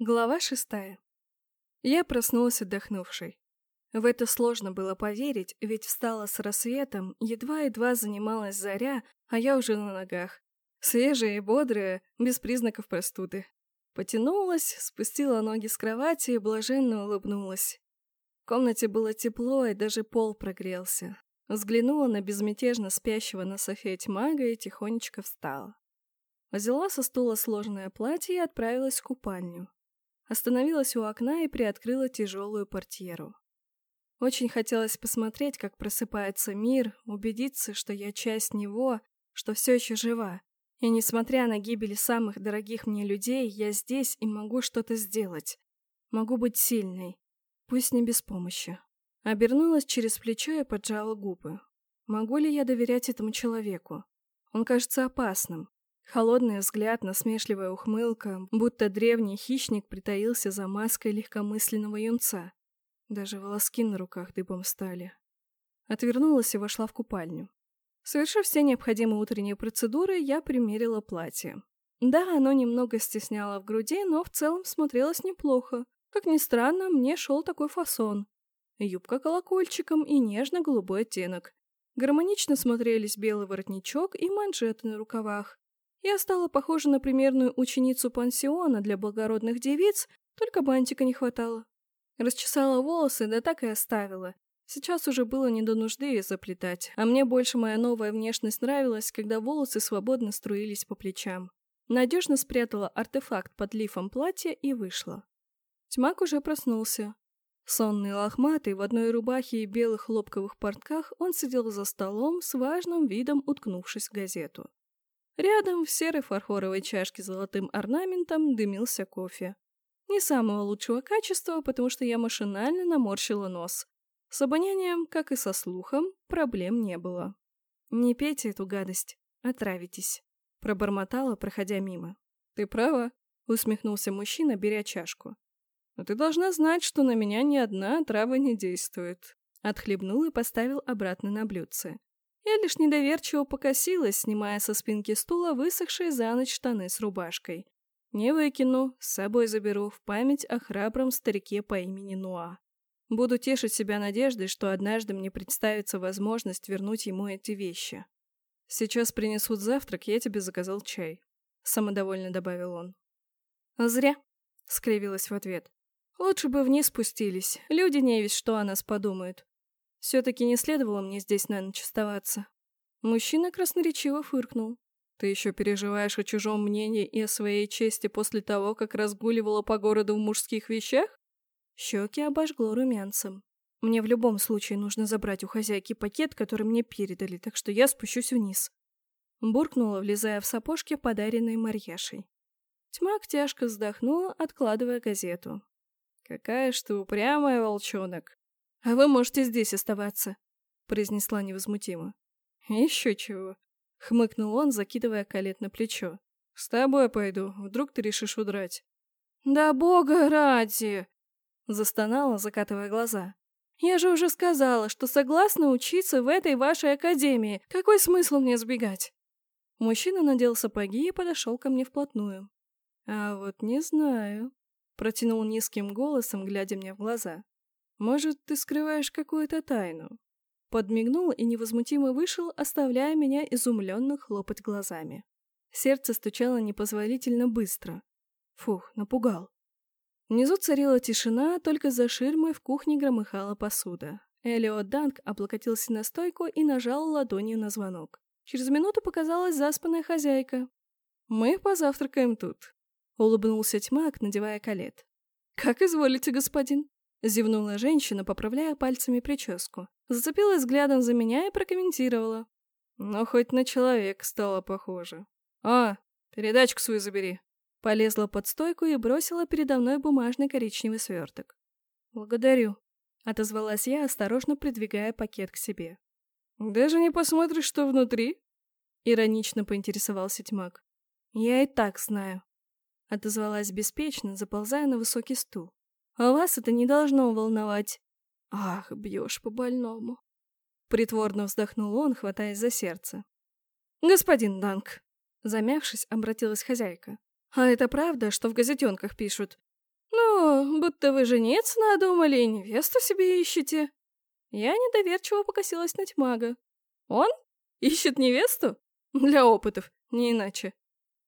Глава шестая. Я проснулась отдохнувшей. В это сложно было поверить, ведь встала с рассветом, едва-едва занималась заря, а я уже на ногах. Свежая и бодрая, без признаков простуды. Потянулась, спустила ноги с кровати и блаженно улыбнулась. В комнате было тепло, и даже пол прогрелся. Взглянула на безмятежно спящего на софете мага и тихонечко встала. Взяла со стула сложное платье и отправилась в купальню. Остановилась у окна и приоткрыла тяжелую портьеру. Очень хотелось посмотреть, как просыпается мир, убедиться, что я часть него, что все еще жива. И несмотря на гибель самых дорогих мне людей, я здесь и могу что-то сделать. Могу быть сильной. Пусть не без помощи. Обернулась через плечо и поджала губы. Могу ли я доверять этому человеку? Он кажется опасным. Холодный взгляд, насмешливая ухмылка, будто древний хищник притаился за маской легкомысленного юнца. Даже волоски на руках дыбом стали. Отвернулась и вошла в купальню. Совершив все необходимые утренние процедуры, я примерила платье. Да, оно немного стесняло в груди, но в целом смотрелось неплохо. Как ни странно, мне шел такой фасон. Юбка колокольчиком и нежно-голубой оттенок. Гармонично смотрелись белый воротничок и манжеты на рукавах. Я стала похожа на примерную ученицу пансиона для благородных девиц, только бантика не хватало. Расчесала волосы, да так и оставила. Сейчас уже было не до нужды заплетать, а мне больше моя новая внешность нравилась, когда волосы свободно струились по плечам. Надежно спрятала артефакт под лифом платья и вышла. Тьмак уже проснулся. Сонный лохматый, в одной рубахе и белых хлопковых портках, он сидел за столом с важным видом, уткнувшись в газету. Рядом в серой фарфоровой чашке с золотым орнаментом дымился кофе. Не самого лучшего качества, потому что я машинально наморщила нос. С обонянием, как и со слухом, проблем не было. «Не пейте эту гадость, отравитесь», — пробормотала, проходя мимо. «Ты права», — усмехнулся мужчина, беря чашку. «Но ты должна знать, что на меня ни одна трава не действует». Отхлебнул и поставил обратно на блюдце. Я лишь недоверчиво покосилась, снимая со спинки стула высохшие за ночь штаны с рубашкой. Не выкину, с собой заберу в память о храбром старике по имени Нуа. Буду тешить себя надеждой, что однажды мне представится возможность вернуть ему эти вещи. Сейчас принесут завтрак, я тебе заказал чай. Самодовольно добавил он. Зря, скривилась в ответ. Лучше бы вниз спустились. Люди не весь что о нас подумают. Все-таки не следовало мне здесь на ночь оставаться. Мужчина красноречиво фыркнул. Ты еще переживаешь о чужом мнении и о своей чести после того, как разгуливала по городу в мужских вещах? Щеки обожгло румянцем. Мне в любом случае нужно забрать у хозяйки пакет, который мне передали, так что я спущусь вниз. Буркнула, влезая в сапожки, подаренные Марьяшей. Тьмак тяжко вздохнула, откладывая газету. «Какая ж ты упрямая, волчонок!» «А вы можете здесь оставаться», — произнесла невозмутимо. «Еще чего», — хмыкнул он, закидывая колет на плечо. «С тобой пойду, вдруг ты решишь удрать». «Да бога ради!» — застонала, закатывая глаза. «Я же уже сказала, что согласна учиться в этой вашей академии. Какой смысл мне сбегать?» Мужчина надел сапоги и подошел ко мне вплотную. «А вот не знаю», — протянул низким голосом, глядя мне в глаза. Может, ты скрываешь какую-то тайну?» Подмигнул и невозмутимо вышел, оставляя меня изумленно хлопать глазами. Сердце стучало непозволительно быстро. Фух, напугал. Внизу царила тишина, только за ширмой в кухне громыхала посуда. Элиот Данк облокотился на стойку и нажал ладонью на звонок. Через минуту показалась заспанная хозяйка. «Мы позавтракаем тут», — улыбнулся тьмак, надевая колет. «Как изволите, господин?» Зевнула женщина, поправляя пальцами прическу. Зацепилась взглядом за меня и прокомментировала. Но хоть на человек стало похоже. «А, передачку свою забери». Полезла под стойку и бросила передо мной бумажный коричневый сверток. «Благодарю», — отозвалась я, осторожно придвигая пакет к себе. «Даже не посмотришь, что внутри?» — иронично поинтересовался тьмак. «Я и так знаю», — отозвалась беспечно, заползая на высокий стул. А вас это не должно волновать. Ах, бьешь по больному. Притворно вздохнул он, хватаясь за сердце. Господин Данк, замявшись, обратилась хозяйка. А это правда, что в газетенках пишут? «Ну, будто вы жениться надумали и невесту себе ищете». Я недоверчиво покосилась на тьмага. «Он? Ищет невесту? Для опытов, не иначе».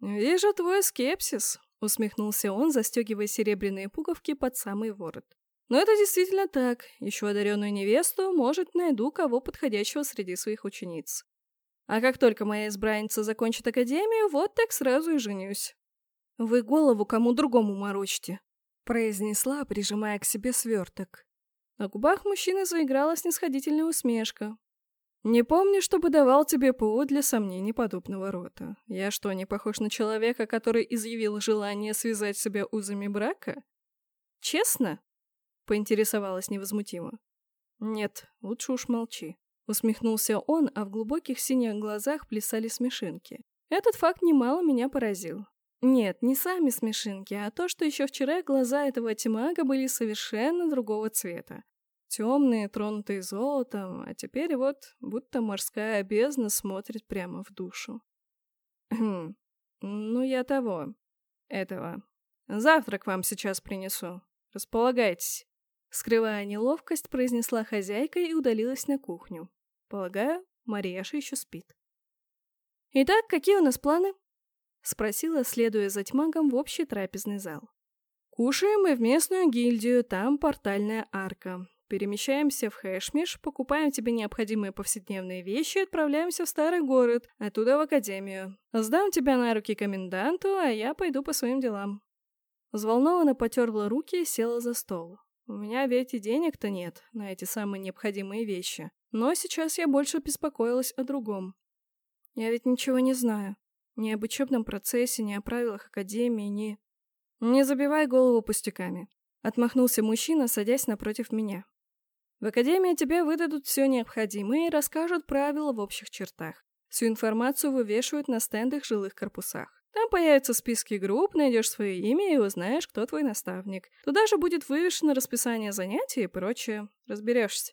«Вижу твой скепсис», — усмехнулся он, застегивая серебряные пуговки под самый ворот. «Но это действительно так. Ищу одаренную невесту, может, найду кого подходящего среди своих учениц. А как только моя избранница закончит академию, вот так сразу и женюсь». «Вы голову кому другому морочите», — произнесла, прижимая к себе сверток. На губах мужчины заиграла снисходительная усмешка. «Не помню, чтобы давал тебе повод для сомнений подобного рода. Я что, не похож на человека, который изъявил желание связать себя узами брака?» «Честно?» — поинтересовалась невозмутимо. «Нет, лучше уж молчи», — усмехнулся он, а в глубоких синих глазах плясали смешинки. Этот факт немало меня поразил. Нет, не сами смешинки, а то, что еще вчера глаза этого тимага были совершенно другого цвета. Темные, тронутые золотом, а теперь вот будто морская бездна смотрит прямо в душу. Хм, ну я того, этого. Завтрак вам сейчас принесу. Располагайтесь. Скрывая неловкость, произнесла хозяйка и удалилась на кухню. Полагаю, Мариаша еще спит. «Итак, какие у нас планы?» — спросила, следуя за тьмагом в общий трапезный зал. «Кушаем мы в местную гильдию, там портальная арка. Перемещаемся в Хэшмиш, покупаем тебе необходимые повседневные вещи и отправляемся в старый город, оттуда в академию. Сдам тебя на руки коменданту, а я пойду по своим делам». Взволнованно потерла руки и села за стол. У меня ведь и денег-то нет на эти самые необходимые вещи. Но сейчас я больше беспокоилась о другом. Я ведь ничего не знаю. Ни об учебном процессе, ни о правилах Академии, ни... «Не забивай голову пустяками», — отмахнулся мужчина, садясь напротив меня. «В Академии тебе выдадут все необходимое и расскажут правила в общих чертах. Всю информацию вывешивают на стендах в жилых корпусах. Там появятся списки групп, найдешь свое имя и узнаешь, кто твой наставник. Туда же будет вывешено расписание занятий и прочее. Разберешься».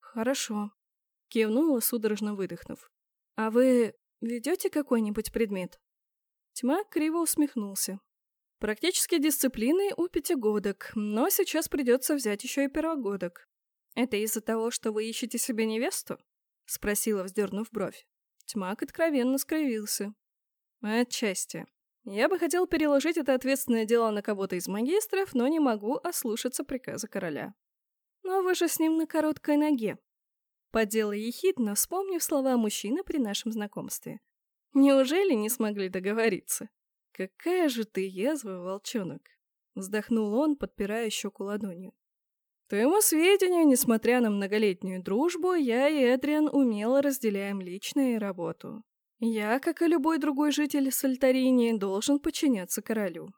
«Хорошо», — кивнула, судорожно выдохнув. «А вы Ведете какой-нибудь предмет?» Тьма криво усмехнулся. «Практически дисциплины у пятигодок, но сейчас придется взять еще и первогодок. Это из-за того, что вы ищете себе невесту?» Спросила, вздернув бровь. Тьмак откровенно скривился. «Отчасти. Я бы хотел переложить это ответственное дело на кого-то из магистров, но не могу ослушаться приказа короля. Но вы же с ним на короткой ноге. Подела ехидно, вспомнив слова мужчины при нашем знакомстве. Неужели не смогли договориться? Какая же ты язвый волчонок! Вздохнул он, подпирая щеку ладонью. Твоему сведению, несмотря на многолетнюю дружбу, я и Эдриан умело разделяем личное и работу. Я, как и любой другой житель Сальтарини, должен подчиняться королю.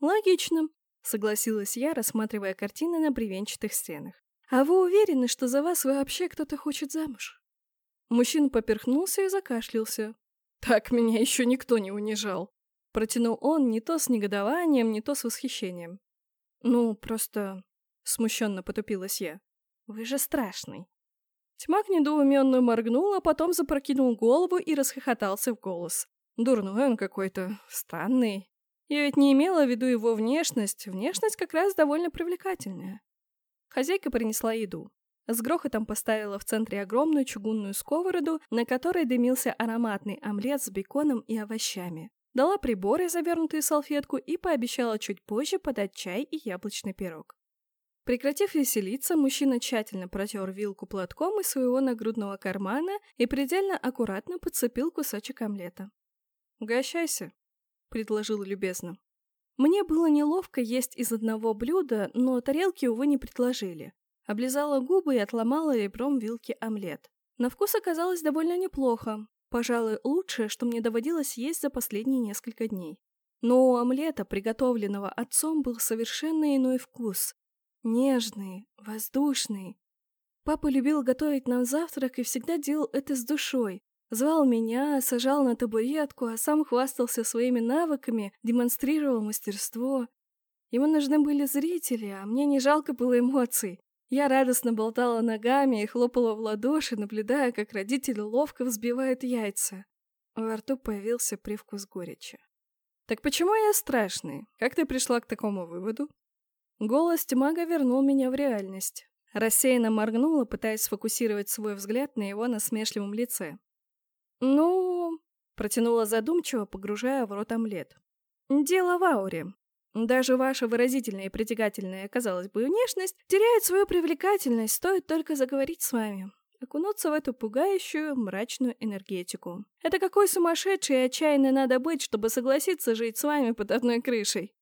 Логично, согласилась я, рассматривая картины на бревенчатых стенах. «А вы уверены, что за вас вообще кто-то хочет замуж?» Мужчина поперхнулся и закашлялся. «Так меня еще никто не унижал!» Протянул он не то с негодованием, не то с восхищением. «Ну, просто...» — смущенно потупилась я. «Вы же страшный!» Тьмак недоуменно моргнул, а потом запрокинул голову и расхохотался в голос. Дурной он какой-то, странный. Я ведь не имела в виду его внешность. Внешность как раз довольно привлекательная. Хозяйка принесла еду. С грохотом поставила в центре огромную чугунную сковороду, на которой дымился ароматный омлет с беконом и овощами. Дала приборы, завернутые в салфетку, и пообещала чуть позже подать чай и яблочный пирог. Прекратив веселиться, мужчина тщательно протер вилку платком из своего нагрудного кармана и предельно аккуратно подцепил кусочек омлета. «Угощайся», — предложил любезно. Мне было неловко есть из одного блюда, но тарелки, увы, не предложили. Облизала губы и отломала ребром вилки омлет. На вкус оказалось довольно неплохо. Пожалуй, лучшее, что мне доводилось есть за последние несколько дней. Но у омлета, приготовленного отцом, был совершенно иной вкус. Нежный, воздушный. Папа любил готовить нам завтрак и всегда делал это с душой, Звал меня, сажал на табуретку, а сам хвастался своими навыками, демонстрировал мастерство. Ему нужны были зрители, а мне не жалко было эмоций. Я радостно болтала ногами и хлопала в ладоши, наблюдая, как родители ловко взбивают яйца. Во рту появился привкус горечи. «Так почему я страшный? Как ты пришла к такому выводу?» Голос Тьмага вернул меня в реальность. Рассеянно моргнула, пытаясь сфокусировать свой взгляд на его насмешливом лице. «Ну...» — протянула задумчиво, погружая в рот омлет. «Дело в ауре. Даже ваша выразительная и притягательная, казалось бы, внешность теряет свою привлекательность, стоит только заговорить с вами окунуться в эту пугающую, мрачную энергетику. Это какой сумасшедший и отчаянный надо быть, чтобы согласиться жить с вами под одной крышей.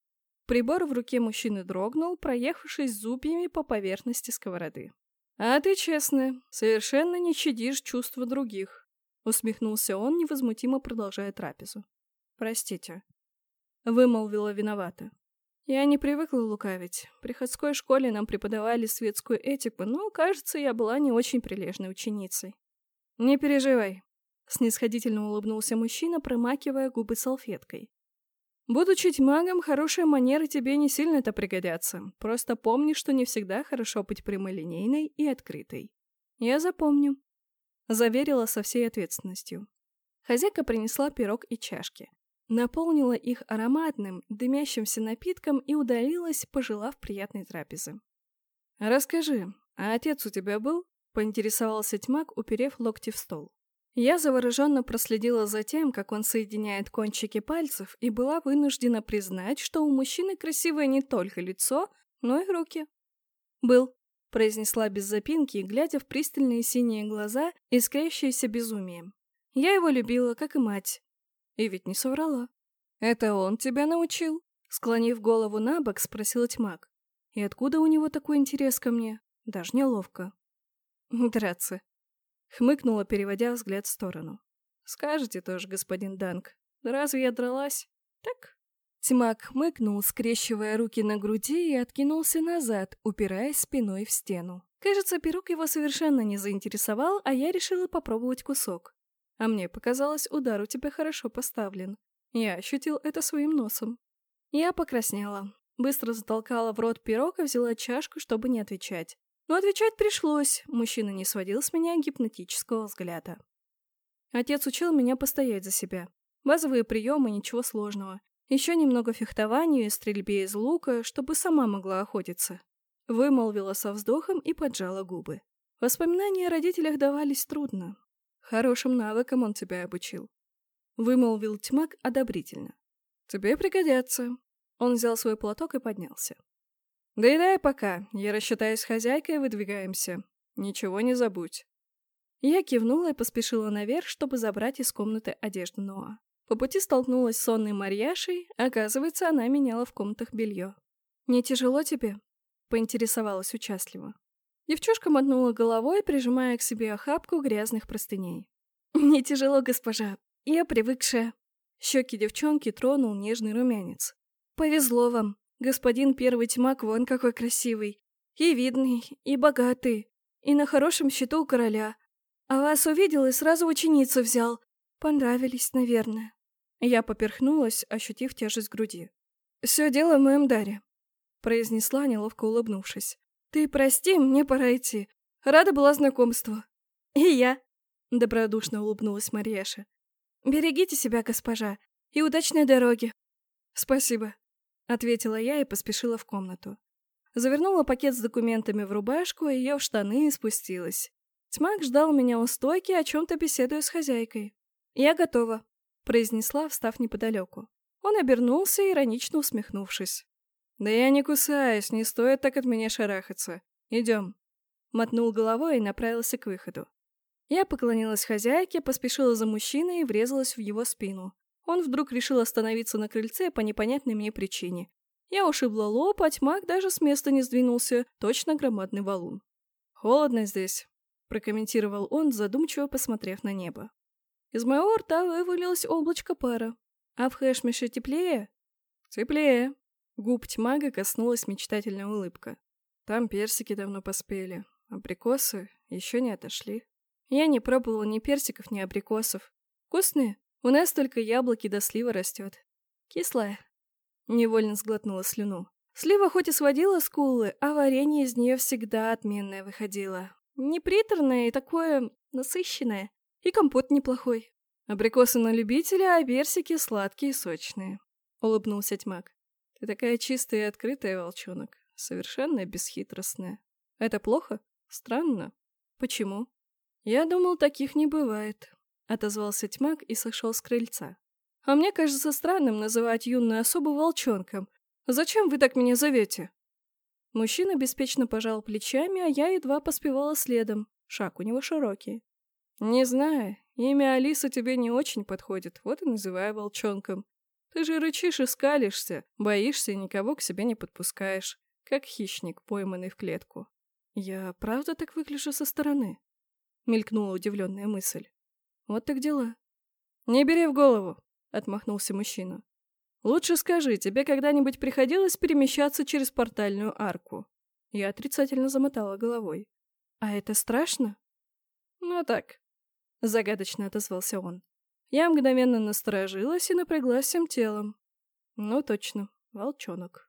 Прибор в руке мужчины дрогнул, проехавшись зубьями по поверхности сковороды. «А ты честная, совершенно не щадишь чувства других», — усмехнулся он, невозмутимо продолжая трапезу. «Простите», — вымолвила виновата. Я не привыкла лукавить. В приходской школе нам преподавали светскую этику, но, кажется, я была не очень прилежной ученицей. «Не переживай», — снисходительно улыбнулся мужчина, промакивая губы салфеткой. «Будучи магом, хорошие манеры тебе не сильно-то пригодятся. Просто помни, что не всегда хорошо быть прямолинейной и открытой». «Я запомню», — заверила со всей ответственностью. Хозяйка принесла пирог и чашки наполнила их ароматным, дымящимся напитком и удалилась, пожелав приятной трапезы. «Расскажи, а отец у тебя был?» — поинтересовался тьмак, уперев локти в стол. Я завороженно проследила за тем, как он соединяет кончики пальцев, и была вынуждена признать, что у мужчины красивое не только лицо, но и руки. «Был», — произнесла без запинки, глядя в пристальные синие глаза, искрящиеся безумием. «Я его любила, как и мать, и ведь не соврала. «Это он тебя научил?» Склонив голову на бок, спросил тьмак. «И откуда у него такой интерес ко мне? Даже неловко». «Драться». Хмыкнула, переводя взгляд в сторону. «Скажете тоже, господин Данк. разве я дралась? Так?» Тьмак хмыкнул, скрещивая руки на груди и откинулся назад, упираясь спиной в стену. Кажется, пирог его совершенно не заинтересовал, а я решила попробовать кусок. А мне показалось, удар у тебя хорошо поставлен. Я ощутил это своим носом. Я покраснела. Быстро затолкала в рот пирог и взяла чашку, чтобы не отвечать. Но отвечать пришлось. Мужчина не сводил с меня гипнотического взгляда. Отец учил меня постоять за себя. Базовые приемы, ничего сложного. Еще немного фехтованию и стрельбе из лука, чтобы сама могла охотиться. Вымолвила со вздохом и поджала губы. Воспоминания о родителях давались трудно. Хорошим навыкам он тебя обучил. Вымолвил тьмак одобрительно. Тебе пригодятся. Он взял свой платок и поднялся. Доедай пока, я рассчитаюсь с хозяйкой и выдвигаемся. Ничего не забудь. Я кивнула и поспешила наверх, чтобы забрать из комнаты одежду Ноа. По пути столкнулась с сонной Марьяшей, оказывается, она меняла в комнатах белье. «Не тяжело тебе?» — поинтересовалась участливо. Девчушка мотнула головой, прижимая к себе охапку грязных простыней. «Не тяжело, госпожа. Я привыкшая». Щеки девчонки тронул нежный румянец. «Повезло вам. Господин первый тьмак вон какой красивый. И видный, и богатый, и на хорошем счету у короля. А вас увидел и сразу ученицу взял. Понравились, наверное». Я поперхнулась, ощутив тяжесть груди. «Все дело в моем даре», — произнесла, неловко улыбнувшись. «Ты прости, мне пора идти. Рада была знакомству». «И я», — добродушно улыбнулась Марьяша. «Берегите себя, госпожа, и удачной дороги». «Спасибо», — ответила я и поспешила в комнату. Завернула пакет с документами в рубашку, и я в штаны и спустилась. Тьмак ждал меня у стойки, о чем-то беседуя с хозяйкой. «Я готова», — произнесла, встав неподалеку. Он обернулся, иронично усмехнувшись. «Да я не кусаюсь, не стоит так от меня шарахаться. Идем». Мотнул головой и направился к выходу. Я поклонилась хозяйке, поспешила за мужчиной и врезалась в его спину. Он вдруг решил остановиться на крыльце по непонятной мне причине. Я ушибла лоб, а тьмак даже с места не сдвинулся, точно громадный валун. «Холодно здесь», — прокомментировал он, задумчиво посмотрев на небо. Из моего рта вывалилось облачко пара. «А в Хэшмише теплее?» «Теплее», Губ тьмага коснулась мечтательная улыбка. Там персики давно поспели, абрикосы еще не отошли. Я не пробовала ни персиков, ни абрикосов. Вкусные? У нас только яблоки до слива растет. Кислая. Невольно сглотнула слюну. Слива хоть и сводила скулы, а варенье из нее всегда отменное выходило. Не приторное и такое насыщенное. И компот неплохой. Абрикосы на любителя, а персики сладкие и сочные. Улыбнулся тьмак. Ты такая чистая и открытая, волчонок. Совершенно бесхитростная. Это плохо? Странно. Почему? Я думал, таких не бывает. Отозвался тьмак и сошел с крыльца. А мне кажется странным называть юную особу волчонком. Зачем вы так меня зовете? Мужчина беспечно пожал плечами, а я едва поспевала следом. Шаг у него широкий. «Не знаю, имя Алиса тебе не очень подходит, вот и называй волчонком. Ты же рычишь и скалишься, боишься и никого к себе не подпускаешь, как хищник, пойманный в клетку». «Я правда так выгляжу со стороны?» — мелькнула удивленная мысль. «Вот так дела». «Не бери в голову», — отмахнулся мужчина. «Лучше скажи, тебе когда-нибудь приходилось перемещаться через портальную арку?» Я отрицательно замотала головой. «А это страшно?» «Ну так», — загадочно отозвался он. Я мгновенно насторожилась и напряглась всем телом. Ну точно, волчонок.